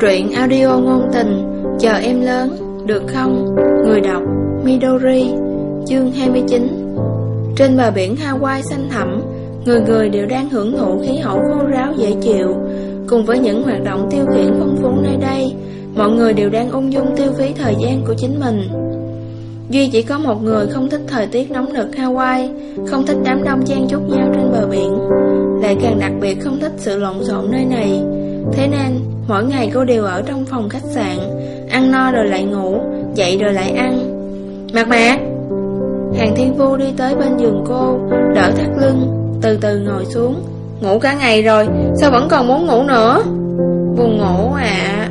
Truyện audio ngôn tình Chờ em lớn, Được không? Người đọc, Midori, Chương 29 Trên bờ biển Hawaii xanh thẳm Người người đều đang hưởng thụ khí hậu khô ráo dễ chịu. Cùng với những hoạt động tiêu khiển phong phú nơi đây, Mọi người đều đang ung dung tiêu phí thời gian của chính mình. Duy chỉ có một người không thích thời tiết nóng nực Hawaii, Không thích đám đông chen chúc nhau trên bờ biển. Lại càng đặc biệt không thích sự lộn xộn nơi này. Thế nên, mỗi ngày cô đều ở trong phòng khách sạn, Ăn no rồi lại ngủ, Dậy rồi lại ăn. Mạc mạc! Hàng thiên vu đi tới bên giường cô, Đỡ thắt lưng, Từ từ ngồi xuống. Ngủ cả ngày rồi, Sao vẫn còn muốn ngủ nữa? Buồn ngủ à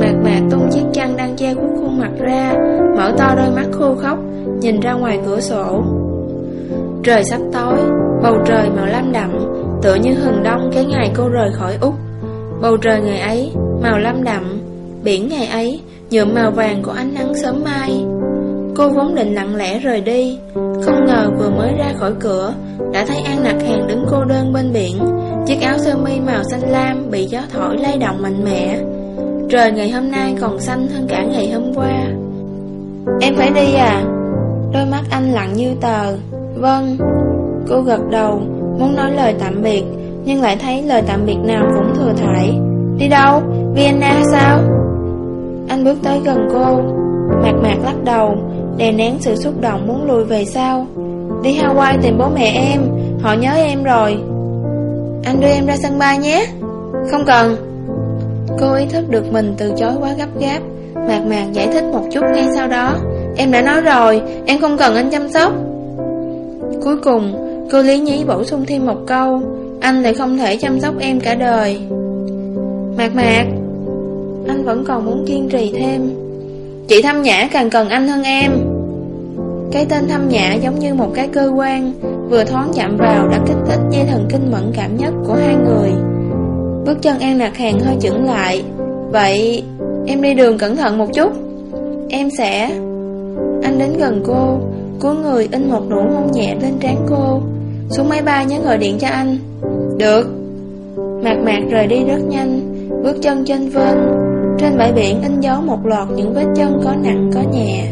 Mạc mạc tung chiếc chăn đang che khuất khuôn mặt ra, Mở to đôi mắt khô khóc Nhìn ra ngoài cửa sổ. Trời sắp tối, Bầu trời màu lam đậm, Tựa như hừng đông cái ngày cô rời khỏi Úc. Bầu trời ngày ấy, Màu lam đậm, Biển ngày ấy, nhuộm màu vàng của ánh nắng sớm mai. Cô vốn định lặng lẽ rời đi, Không ngờ vừa mới ra khỏi cửa, Đã thấy An Nặc Hàng đứng cô đơn bên biển. Chiếc áo sơ mi màu xanh lam Bị gió thổi lay động mạnh mẽ. Trời ngày hôm nay còn xanh hơn cả ngày hôm qua. Em phải đi à? Đôi mắt anh lặng như tờ. Vâng. Cô gật đầu, Muốn nói lời tạm biệt. Nhưng lại thấy lời tạm biệt nào cũng thừa thải. Đi đâu? Vienna sao? Anh bước tới gần cô. Mạc mạc lắc đầu, Đè nén sự xúc động muốn lùi về sau. Đi Hawaii tìm bố mẹ em, Họ nhớ em rồi. Anh đưa em ra sân bay nhé. Không cần. Cô ý thức được mình từ chối quá gấp gáp. Mạc mạc giải thích một chút ngay sau đó. Em đã nói rồi, Em không cần anh chăm sóc. Cuối cùng, Cô lý nhí bổ sung thêm một câu. Anh lại không thể chăm sóc em cả đời. Mạc mạc, Anh vẫn còn muốn kiên trì thêm. Chị Thâm Nhã càng cần anh hơn em. Cái tên Thâm Nhã giống như một cái cơ quan, Vừa thoáng chạm vào đã kích thích dây thần kinh mẫn cảm nhất của hai người. Bước chân An Nạc Hàng hơi chững lại. Vậy em đi đường cẩn thận một chút. Em sẽ Anh đến gần cô Cuối người in một nụ hôn nhẹ lên trán cô. Xuống máy bay nhớ gọi điện cho anh. Được. Mạc mạc rời đi rất nhanh, Bước chân trên vân. Trên bãi biển in dấu một loạt những vết chân có nặng, có nhẹ.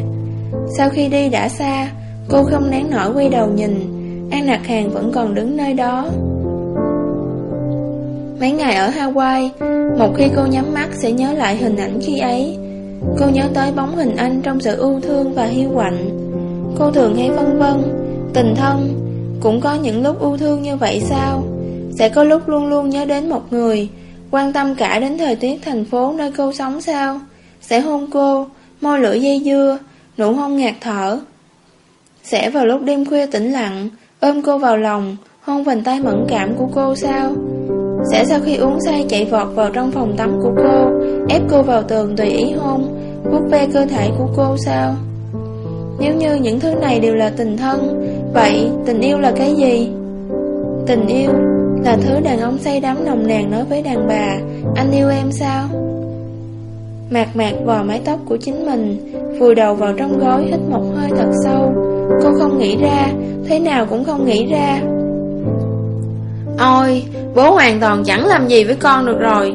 Sau khi đi đã xa, Cô không nén nổi quay đầu nhìn. An Nạc Hàng vẫn còn đứng nơi đó. Mấy ngày ở Hawaii, Một khi cô nhắm mắt sẽ nhớ lại hình ảnh khi ấy. Cô nhớ tới bóng hình anh trong sự ưu thương và hiu quạnh. Cô thường hay vân vân, Tình thân. Cũng có những lúc ưu thương như vậy sao? Sẽ có lúc luôn luôn nhớ đến một người. Quan tâm cả đến thời tiết thành phố nơi cô sống sao? Sẽ hôn cô, Môi lưỡi dây dưa, Nụ hôn ngạt thở. Sẽ vào lúc đêm khuya tĩnh lặng, Ôm cô vào lòng, Hôn vành tay mẫn cảm của cô sao? Sẽ sau khi uống say chạy vọt vào trong phòng tắm của cô, Ép cô vào tường tùy ý hôn, vuốt ve cơ thể của cô sao? Nếu như những thứ này đều là tình thân, Vậy tình yêu là cái gì? Tình yêu là thứ đàn ông say đắm nồng nàn nói với đàn bà, Anh yêu em sao? Mạc mạc vò mái tóc của chính mình, Vùi đầu vào trong gối hít một hơi thật sâu. Cô không nghĩ ra, Thế nào cũng không nghĩ ra. Ôi, Bố hoàn toàn chẳng làm gì với con được rồi.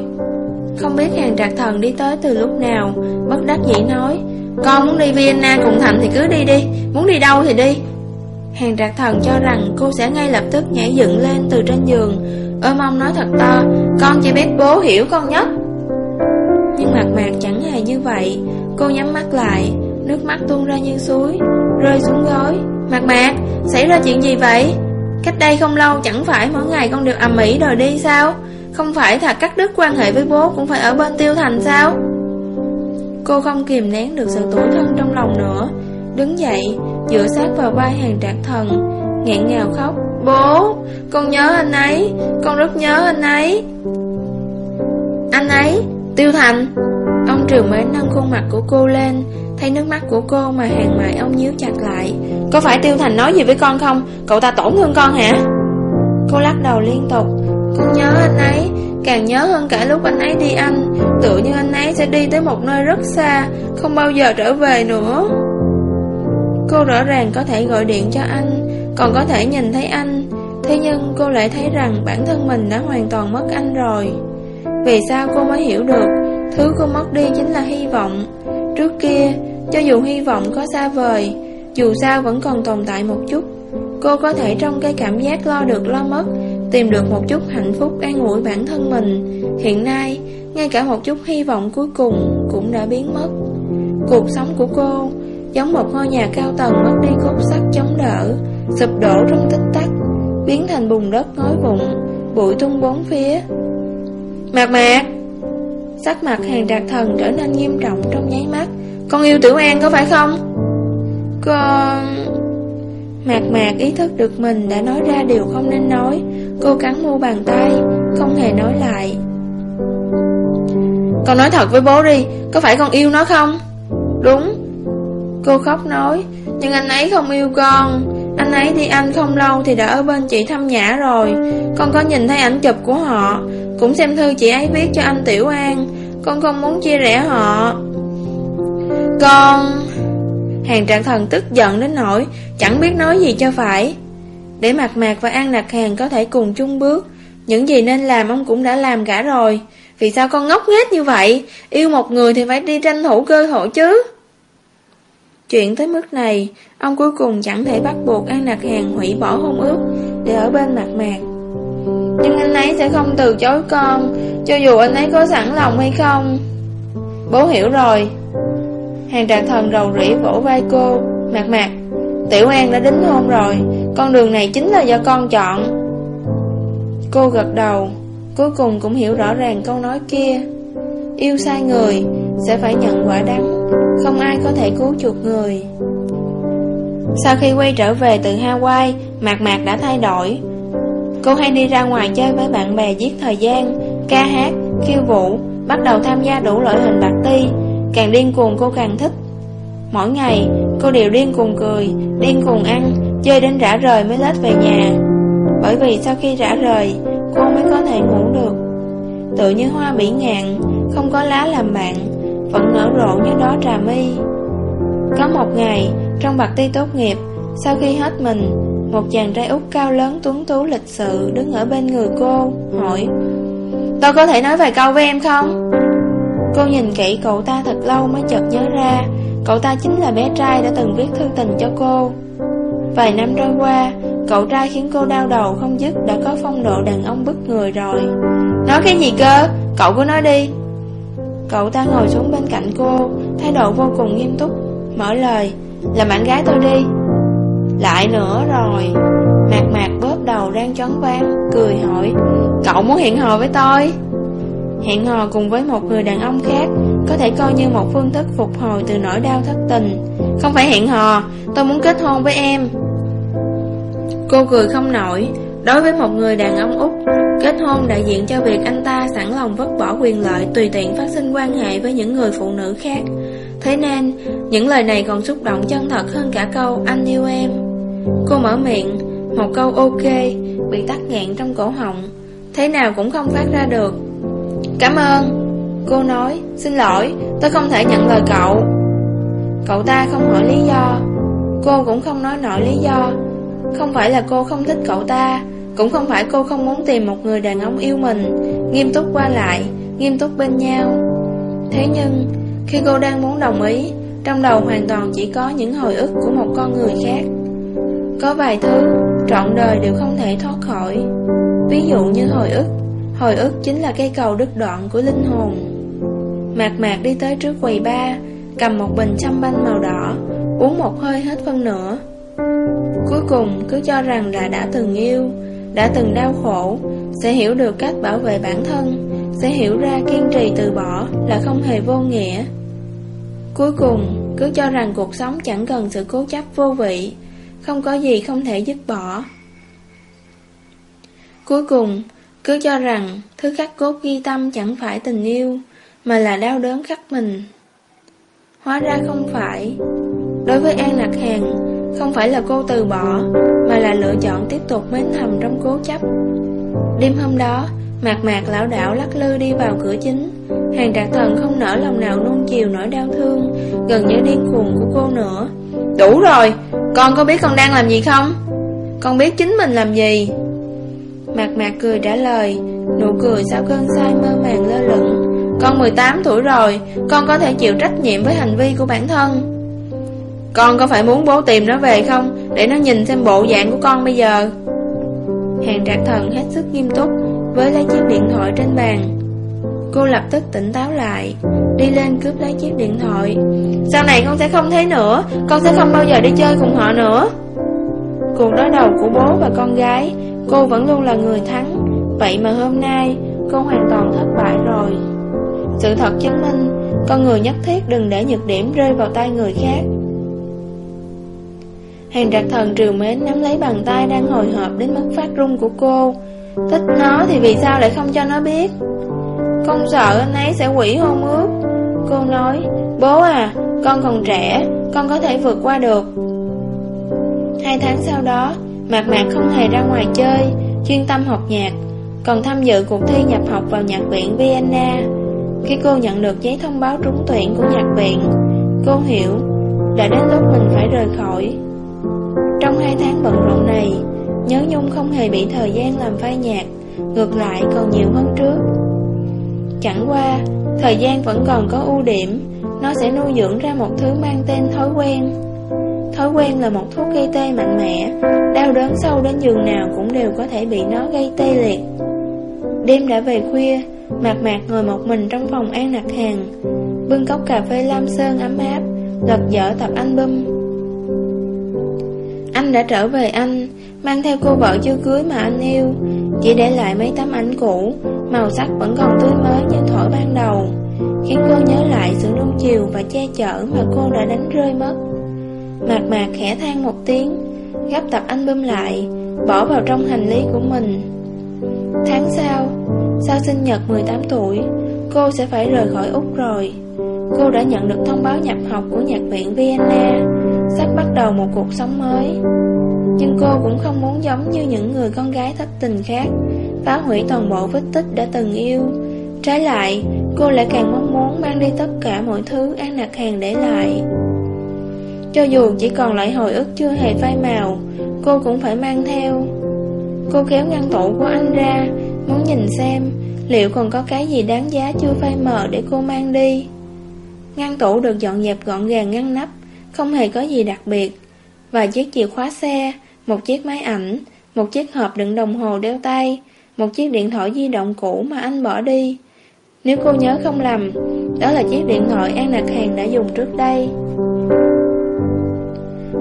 Không biết hàng trạc thần đi tới từ lúc nào, Bất đắc dĩ nói, Con muốn đi Vienna cùng Thành thì cứ đi đi, Muốn đi đâu thì đi Hàng trạc thần cho rằng cô sẽ ngay lập tức nhảy dựng lên từ trên giường. Ôm ông nói thật to, Con chỉ biết bố hiểu con nhất. Nhưng mặt mạc chẳng hề như vậy. Cô nhắm mắt lại, Nước mắt tuôn ra như suối, Rơi xuống gối. Mạc mạc, Xảy ra chuyện gì vậy? Cách đây không lâu chẳng phải mỗi ngày con đều ầm ĩ đòi đi sao? Không phải thà cắt đứt quan hệ với bố Cũng phải ở bên tiêu thành sao? Cô không kìm nén được sự tủi thân trong lòng nữa. Đứng dậy Dựa sát vào vai hàng trạc thần, nghẹn ngào khóc. Bố, Con nhớ anh ấy, Con rất nhớ anh ấy. Anh ấy, Tiêu Thành. Ông Trường mới nâng khuôn mặt của cô lên, Thấy nước mắt của cô mà hàng mại ông nhíu chặt lại. Có phải Tiêu Thành nói gì với con không? Cậu ta tổn thương con hả? Cô lắc đầu liên tục. Con nhớ anh ấy, Càng nhớ hơn cả lúc anh ấy đi anh Tự như anh ấy sẽ đi tới một nơi rất xa, Không bao giờ trở về nữa. Cô rõ ràng có thể gọi điện cho anh, Còn có thể nhìn thấy anh. Thế nhưng cô lại thấy rằng bản thân mình đã hoàn toàn mất anh rồi. Vì sao cô mới hiểu được? Thứ cô mất đi chính là hy vọng. Trước kia, Cho dù hy vọng có xa vời, Dù sao vẫn còn tồn tại một chút, Cô có thể trong cái cảm giác lo được lo mất, Tìm được một chút hạnh phúc an ủi bản thân mình. Hiện nay, Ngay cả một chút hy vọng cuối cùng Cũng đã biến mất. Cuộc sống của cô Giống một ngôi nhà cao tầng mất đi cốt sắt chống đỡ, Sụp đổ trong tích tắc, Biến thành bùn đất ngói vụn, Bụi tung bốn phía. Mạc mạc! Sắc mặt hàng đạt thần trở nên nghiêm trọng trong nháy mắt. Con yêu Tiểu An có phải không? Con... Mạc mạc ý thức được mình đã nói ra điều không nên nói Cô cắn mu bàn tay, Không hề nói lại. Con nói thật với bố đi, Có phải con yêu nó không? Đúng. Cô khóc nói, Nhưng anh ấy không yêu con. Anh ấy đi Anh không lâu thì đã ở bên chị thăm nhã rồi. Con có nhìn thấy ảnh chụp của họ, Cũng xem thư chị ấy viết cho anh Tiểu An. Con không muốn chia rẽ họ. Con, Hàng trạng thần tức giận đến nỗi Chẳng biết nói gì cho phải. Để mặt mạc và An Nạc Hàng có thể cùng chung bước, Những gì nên làm ông cũng đã làm cả rồi. Vì sao con ngốc nghếch như vậy? Yêu một người thì phải đi tranh thủ cơ hội chứ. Chuyện tới mức này, Ông cuối cùng chẳng thể bắt buộc An Nặc Hàng hủy bỏ hôn ước Để ở bên mặt mạc. Nhưng anh ấy sẽ không từ chối con, Cho dù anh ấy có sẵn lòng hay không. Bố hiểu rồi. Hàng trạng thần rầu rĩ vỗ vai cô, Mạc mạc, Tiểu An đã đính hôn rồi, Con đường này chính là do con chọn. Cô gật đầu, Cuối cùng cũng hiểu rõ ràng câu nói kia. Yêu sai người Sẽ phải nhận quả đắng. Không ai có thể cứu chuộc người. Sau khi quay trở về từ Hawaii Mạc Mạc đã thay đổi. Cô hay đi ra ngoài chơi với bạn bè giết thời gian Ca hát, khiêu vũ Bắt đầu tham gia đủ loại hình bạc ti Càng điên cuồng cô càng thích. Mỗi ngày cô đều điên cuồng cười Điên cuồng ăn Chơi đến rã rời mới lết về nhà. Bởi vì sau khi rã rời Cô mới có thể ngủ được. Tự như hoa bỉ ngạn Không có lá làm bạn. Vẫn nở rộ như đó trà mi Có một ngày, Trong bạc ti tốt nghiệp, Sau khi hết mình, Một chàng trai út cao lớn tuấn tú lịch sự Đứng ở bên người cô, Hỏi, Tôi có thể nói vài câu với em không? Cô nhìn kỹ cậu ta thật lâu mới chợt nhớ ra, Cậu ta chính là bé trai đã từng viết thư tình cho cô. Vài năm trôi qua, Cậu trai khiến cô đau đầu không dứt Đã có phong độ đàn ông bức người rồi. Nói cái gì cơ? Cậu cứ nói đi. Cậu ta ngồi xuống bên cạnh cô, Thái độ vô cùng nghiêm túc, Mở lời là bạn gái tôi đi. Lại nữa rồi, Mạc mạc bóp đầu đang choáng váng, Cười hỏi, Cậu muốn hẹn hò với tôi? Hẹn hò cùng với một người đàn ông khác, Có thể coi như một phương thức phục hồi từ nỗi đau thất tình. Không phải hẹn hò, Tôi muốn kết hôn với em. Cô cười không nổi, Đối với một người đàn ông Úc Kết hôn đại diện cho việc anh ta sẵn lòng vứt bỏ quyền lợi Tùy tiện phát sinh quan hệ với những người phụ nữ khác. Thế nên, Những lời này còn xúc động chân thật hơn cả câu, Anh yêu em. Cô mở miệng, Một câu ok Bị tắt nghẹn trong cổ họng. Thế nào cũng không phát ra được. Cảm ơn. Cô nói, Xin lỗi, Tôi không thể nhận lời cậu. Cậu ta không hỏi lý do. Cô cũng không nói nổi lý do. Không phải là cô không thích cậu ta cũng không phải cô không muốn tìm một người đàn ông yêu mình. Nghiêm túc qua lại, Nghiêm túc bên nhau. Thế nhưng, Khi cô đang muốn đồng ý, Trong đầu hoàn toàn chỉ có những hồi ức của một con người khác. Có vài thứ, Trọn đời đều không thể thoát khỏi. Ví dụ như hồi ức Hồi ức chính là cây cầu đứt đoạn của linh hồn. Mạc mạc đi tới trước quầy ba Cầm một bình chăm banh màu đỏ, Uống một hơi hết phân nửa. Cuối cùng, cứ cho rằng là đã từng yêu đã từng đau khổ, Sẽ hiểu được cách bảo vệ bản thân, Sẽ hiểu ra kiên trì từ bỏ Là không hề vô nghĩa. Cuối cùng, cứ cho rằng cuộc sống chẳng cần sự cố chấp vô vị, Không có gì không thể dứt bỏ. Cuối cùng, cứ cho rằng thứ khắc cốt ghi tâm chẳng phải tình yêu, Mà là đau đớn khắc mình. Hóa ra không phải. Đối với An lạc Hàng không phải là cô từ bỏ, Mà là lựa chọn tiếp tục mến thầm trong cố chấp. Đêm hôm đó, Mạc mạc lão đảo lắc lư đi vào cửa chính. Hàng trạc thần không nở lòng nào nuông chiều nỗi đau thương, Gần như điên cuồng của cô nữa. Đủ rồi, Con có biết con đang làm gì không? Con biết chính mình làm gì? Mạc mạc cười trả lời, Nụ cười sau cơn say mơ màng lơ lửng. Con 18 tuổi rồi, Con có thể chịu trách nhiệm với hành vi của bản thân. Con có phải muốn bố tìm nó về không? Để nó nhìn xem bộ dạng của con bây giờ. Hàng trạc thần hết sức nghiêm túc Với lấy chiếc điện thoại trên bàn. Cô lập tức tỉnh táo lại, Đi lên cướp lấy chiếc điện thoại. Sau này con sẽ không thế nữa, Con sẽ không bao giờ đi chơi cùng họ nữa. Cuộc đối đầu của bố và con gái, Cô vẫn luôn là người thắng. Vậy mà hôm nay, Cô hoàn toàn thất bại rồi. Sự thật chứng minh, Con người nhất thiết đừng để nhược điểm rơi vào tay người khác. Hàng trạc thần trừ mến nắm lấy bàn tay đang hồi hộp đến mức phát run của cô. Thích nó thì vì sao lại không cho nó biết? Con sợ anh ấy sẽ quỷ hôn ước. Cô nói Bố à, con còn trẻ Con có thể vượt qua được. Hai tháng sau đó Mạc Mạc không hề ra ngoài chơi Chuyên tâm học nhạc Còn tham dự cuộc thi nhập học vào nhạc viện Vienna. Khi cô nhận được giấy thông báo trúng tuyển của nhạc viện Cô hiểu Đã đến lúc mình phải rời khỏi. Trong hai tháng bận rộn này, Nhớ Nhung không hề bị thời gian làm phai nhạt, Ngược lại còn nhiều hơn trước. Chẳng qua, Thời gian vẫn còn có ưu điểm, Nó sẽ nuôi dưỡng ra một thứ mang tên thói quen. Thói quen là một thuốc gây tê mạnh mẽ, Đau đớn sâu đến giường nào cũng đều có thể bị nó gây tê liệt. Đêm đã về khuya, Mạc mạc ngồi một mình trong phòng an nặc hàng Bưng cốc cà phê lam sơn ấm áp Lật dở tập album đã trở về anh, Mang theo cô vợ chưa cưới mà anh yêu. Chỉ để lại mấy tấm ảnh cũ, Màu sắc vẫn còn tươi mới như thổi ban đầu, Khiến cô nhớ lại sự nung chiều và che chở mà cô đã đánh rơi mất. Mạc mạc khẽ than một tiếng, Gấp tập album lại, Bỏ vào trong hành lý của mình. Tháng sau Sau sinh nhật 18 tuổi, Cô sẽ phải rời khỏi Úc rồi. Cô đã nhận được thông báo nhập học của nhạc viện Vienna. Sắp bắt đầu một cuộc sống mới. Nhưng cô cũng không muốn giống như những người con gái thất tình khác Phá hủy toàn bộ vết tích đã từng yêu. Trái lại, cô lại càng mong muốn mang đi tất cả mọi thứ An Nạc Hàng để lại. Cho dù chỉ còn lại hồi ức chưa hề phai màu Cô cũng phải mang theo. Cô kéo ngăn tủ của anh ra Muốn nhìn xem Liệu còn có cái gì đáng giá chưa phai mờ để cô mang đi. Ngăn tủ được dọn dẹp gọn gàng ngăn nắp không hề có gì đặc biệt. Vài chiếc chìa khóa xe, Một chiếc máy ảnh, Một chiếc hộp đựng đồng hồ đeo tay, Một chiếc điện thoại di động cũ mà anh bỏ đi. Nếu cô nhớ không lầm, Đó là chiếc điện thoại An Nạc Hàng đã dùng trước đây.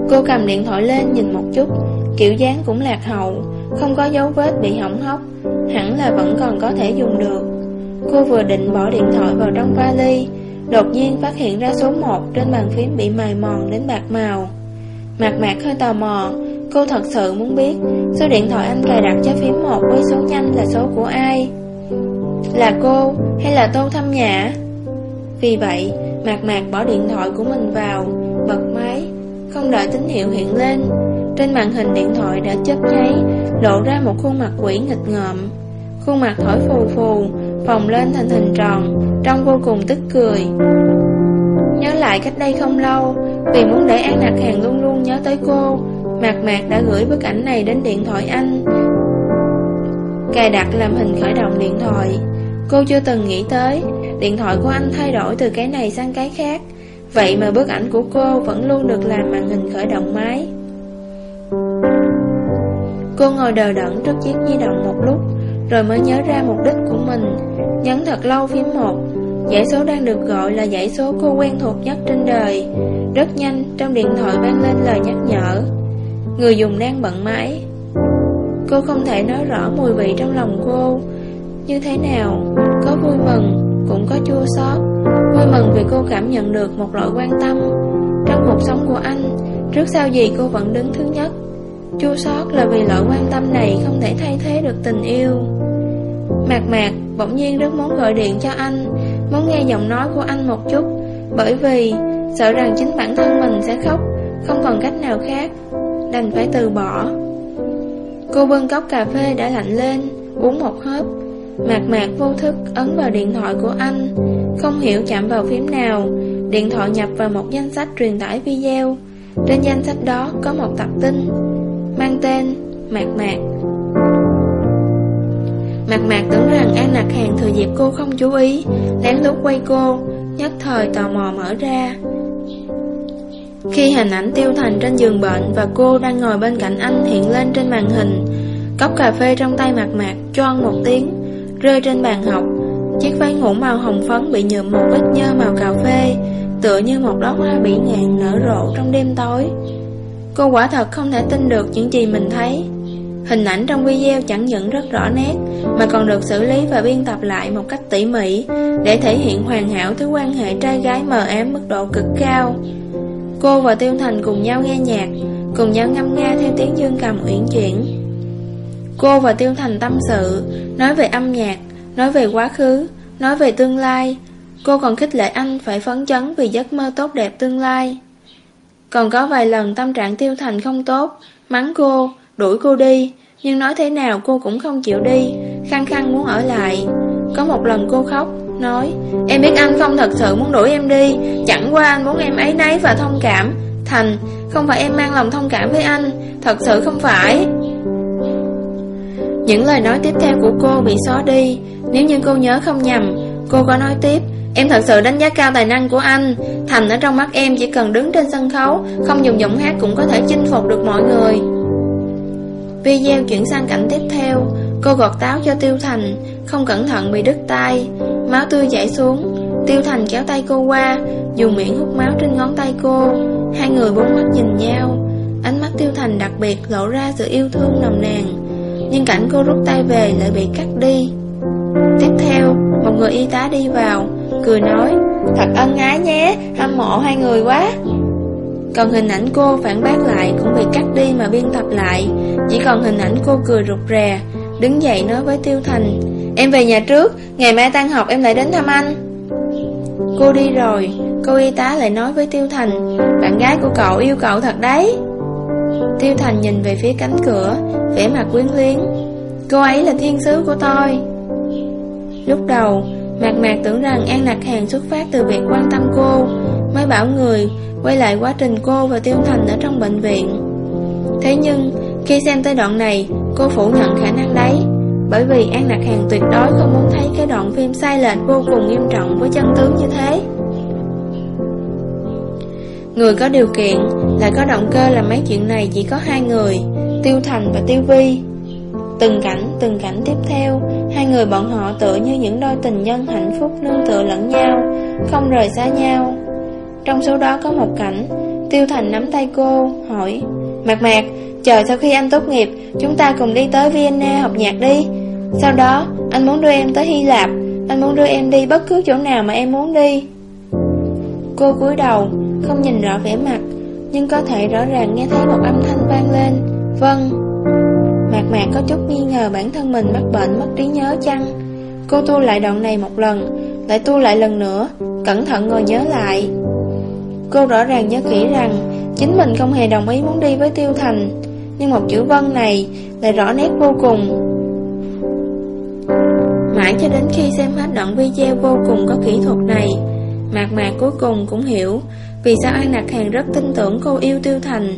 Cô cầm điện thoại lên nhìn một chút, Kiểu dáng cũng lạc hậu, Không có dấu vết bị hỏng hóc, Hẳn là vẫn còn có thể dùng được. Cô vừa định bỏ điện thoại vào trong vali Đột nhiên phát hiện ra số 1 Trên bàn phím bị mài mòn đến bạc màu. Mạc mạc hơi tò mò, Cô thật sự muốn biết Số điện thoại anh cài đặt cho phím 1 với số nhanh là số của ai? Là cô hay là Tô Thâm Nhã? Vì vậy, Mạc mạc bỏ điện thoại của mình vào, Bật máy, không đợi tín hiệu hiện lên. Trên màn hình điện thoại đã chớp nháy, Lộ ra một khuôn mặt quỷ nghịch ngợm. Khuôn mặt thổi phù phù, Phồng lên thành hình tròn Trông vô cùng tức cười. Nhớ lại cách đây không lâu, Vì muốn để An Nạc Hàng luôn luôn nhớ tới cô, Mạc Mạc đã gửi bức ảnh này đến điện thoại anh. Cài đặt làm hình khởi động điện thoại. Cô chưa từng nghĩ tới, Điện thoại của anh thay đổi từ cái này sang cái khác. Vậy mà bức ảnh của cô vẫn luôn được làm màn hình khởi động máy. Cô ngồi đờ đẫn trước chiếc di động một lúc, Rồi mới nhớ ra mục đích của mình. Nhấn thật lâu phím 1 Dãy số đang được gọi là dãy số cô quen thuộc nhất trên đời. Rất nhanh, trong điện thoại vang lên lời nhắc nhở. Người dùng đang bận máy. Cô không thể nói rõ mùi vị trong lòng cô. Như thế nào? Có vui mừng, Cũng có chua xót. Vui mừng vì cô cảm nhận được một loại quan tâm Trong cuộc sống của anh. Trước sau gì cô vẫn đứng thứ nhất. Chua xót là vì loại quan tâm này Không thể thay thế được tình yêu. Mạc mạc, bỗng nhiên rất muốn gọi điện cho anh. Muốn nghe giọng nói của anh một chút, Bởi vì sợ rằng chính bản thân mình sẽ khóc, Không còn cách nào khác, Đành phải từ bỏ. Cô bưng cốc cà phê đã lạnh lên, Uống một hớp. Mạc mạc vô thức ấn vào điện thoại của anh, Không hiểu chạm vào phím nào. Điện thoại nhập vào một danh sách truyền tải video. Trên danh sách đó có một tập tin Mang tên Mạc mạc. Mặt mạc tưởng rằng An Lạc Hàng thừa dịp cô không chú ý Lén lút quay cô, Nhất thời tò mò mở ra. Khi hình ảnh tiêu thành trên giường bệnh Và cô đang ngồi bên cạnh anh hiện lên trên màn hình, Cốc cà phê trong tay mặt mạc choan một tiếng, Rơi trên bàn học. Chiếc váy ngủ màu hồng phấn bị nhuộm một vết nhơ màu cà phê, Tựa như một đóa hoa bị ngạn nở rộ trong đêm tối. Cô quả thật không thể tin được những gì mình thấy. Hình ảnh trong video chẳng những rất rõ nét, Mà còn được xử lý và biên tập lại một cách tỉ mỉ Để thể hiện hoàn hảo thứ quan hệ trai gái mờ ám mức độ cực cao. Cô và Tiêu Thành cùng nhau nghe nhạc, Cùng nhau ngâm nga theo tiếng dương cầm uyển chuyển. Cô và Tiêu Thành tâm sự, Nói về âm nhạc, Nói về quá khứ, Nói về tương lai. Cô còn khích lệ anh phải phấn chấn vì giấc mơ tốt đẹp tương lai. Còn có vài lần tâm trạng Tiêu Thành không tốt, Mắng cô Đuổi cô đi, Nhưng nói thế nào cô cũng không chịu đi. Khăng khăng muốn ở lại. Có một lần cô khóc, Nói, Em biết anh không thật sự muốn đuổi em đi. Chẳng qua anh muốn em ấy nấy và thông cảm. Thành, Không phải em mang lòng thông cảm với anh. Thật sự không phải. Những lời nói tiếp theo của cô bị xóa đi. Nếu như cô nhớ không nhầm, Cô có nói tiếp, Em thật sự đánh giá cao tài năng của anh. Thành ở trong mắt em chỉ cần đứng trên sân khấu, Không dùng giọng hát cũng có thể chinh phục được mọi người. Video chuyển sang cảnh tiếp theo, Cô gọt táo cho Tiêu Thành, Không cẩn thận bị đứt tay Máu tươi chảy xuống, Tiêu Thành kéo tay cô qua, Dùng miệng hút máu trên ngón tay cô. Hai người bốn mắt nhìn nhau, Ánh mắt Tiêu Thành đặc biệt lộ ra sự yêu thương nồng nàn. Nhưng cảnh cô rút tay về lại bị cắt đi. Tiếp theo, Một người y tá đi vào, Cười nói, Thật ân ái nhé, Hâm mộ hai người quá còn hình ảnh cô phản bác lại cũng bị cắt đi mà biên tập lại. Chỉ còn hình ảnh cô cười rụt rè, Đứng dậy nói với Tiêu Thành, Em về nhà trước, Ngày mai tan học em lại đến thăm anh. Cô đi rồi, Cô y tá lại nói với Tiêu Thành, Bạn gái của cậu yêu cậu thật đấy. Tiêu Thành nhìn về phía cánh cửa, vẻ mặt quyến luyến, Cô ấy là thiên sứ của tôi. Lúc đầu, Mạc Mạc tưởng rằng An lạc Hàng xuất phát từ việc quan tâm cô Mới bảo người Quay lại quá trình cô và Tiêu Thành ở trong bệnh viện. Thế nhưng Khi xem tới đoạn này Cô phủ nhận khả năng đấy Bởi vì An Lạc Hàng tuyệt đối không muốn thấy Cái đoạn phim sai lệch vô cùng nghiêm trọng Với chân tướng như thế. Người có điều kiện Lại có động cơ làm mấy chuyện này Chỉ có hai người Tiêu Thành và Tiêu Vi. Từng cảnh, từng cảnh tiếp theo Hai người bọn họ tựa như những đôi tình nhân hạnh phúc nương tựa lẫn nhau Không rời xa nhau trong số đó có một cảnh, Tiêu Thành nắm tay cô, Hỏi, Mạc Mạc, Chờ sau khi anh tốt nghiệp, Chúng ta cùng đi tới Vienna học nhạc đi. Sau đó, anh muốn đưa em tới Hy Lạp, Anh muốn đưa em đi bất cứ chỗ nào mà em muốn đi. Cô cúi đầu, Không nhìn rõ vẻ mặt, Nhưng có thể rõ ràng nghe thấy một âm thanh vang lên. Vâng. Mạc Mạc có chút nghi ngờ bản thân mình mắc bệnh, mất trí nhớ chăng? Cô tu lại đoạn này một lần, Lại tu lại lần nữa, Cẩn thận ngồi nhớ lại. Cô rõ ràng nhớ kỹ rằng Chính mình không hề đồng ý muốn đi với Tiêu Thành, Nhưng một chữ vân này Lại rõ nét vô cùng. Mãi cho đến khi xem hết đoạn video vô cùng có kỹ thuật này, Mạc mạc cuối cùng cũng hiểu Vì sao An Nạc Hàng rất tin tưởng cô yêu Tiêu Thành,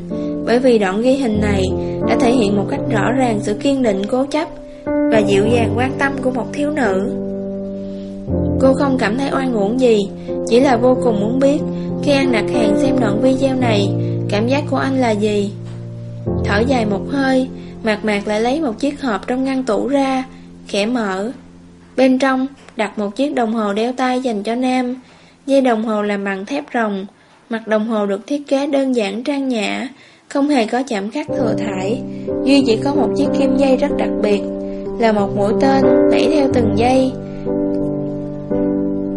Bởi vì đoạn ghi hình này Đã thể hiện một cách rõ ràng sự kiên định, cố chấp Và dịu dàng quan tâm của một thiếu nữ. Cô không cảm thấy oan uổng gì, Chỉ là vô cùng muốn biết khi An đặt Hàng xem đoạn video này. Cảm giác của anh là gì? Thở dài một hơi, Mạc Mạc lại lấy một chiếc hộp trong ngăn tủ ra, Khẽ mở. Bên trong, đặt một chiếc đồng hồ đeo tay dành cho nam. Dây đồng hồ làm bằng thép rồng, Mặt đồng hồ được thiết kế đơn giản trang nhã, Không hề có chạm khắc thừa thải. Duy chỉ có một chiếc kim dây rất đặc biệt, Là một mũi tên đẩy theo từng dây.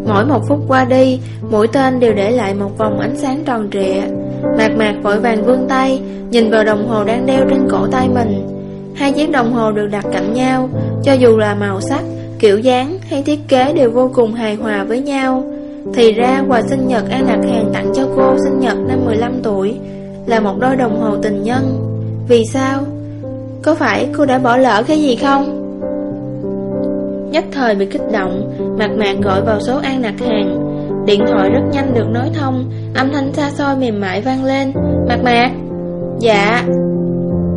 Mỗi một phút qua đi Mũi tên đều để lại một vòng ánh sáng tròn trịa Mạc mạc vội vàng vươn tay Nhìn vào đồng hồ đang đeo trên cổ tay mình Hai chiếc đồng hồ được đặt cạnh nhau Cho dù là màu sắc, kiểu dáng hay thiết kế đều vô cùng hài hòa với nhau Thì ra quà sinh nhật An Lạc Hàng tặng cho cô sinh nhật năm 15 tuổi Là một đôi đồng hồ tình nhân Vì sao? Có phải cô đã bỏ lỡ cái gì không? Nhất thời bị kích động mạc mạc gọi vào số An đặt Hàng. Điện thoại rất nhanh được nối thông, Âm thanh xa xôi mềm mại vang lên. Mạc mạc Dạ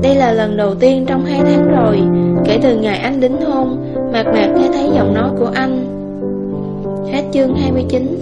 Đây là lần đầu tiên trong hai tháng rồi, Kể từ ngày anh đính hôn. Mạc mạc nghe thấy giọng nói của anh. Hết chương 29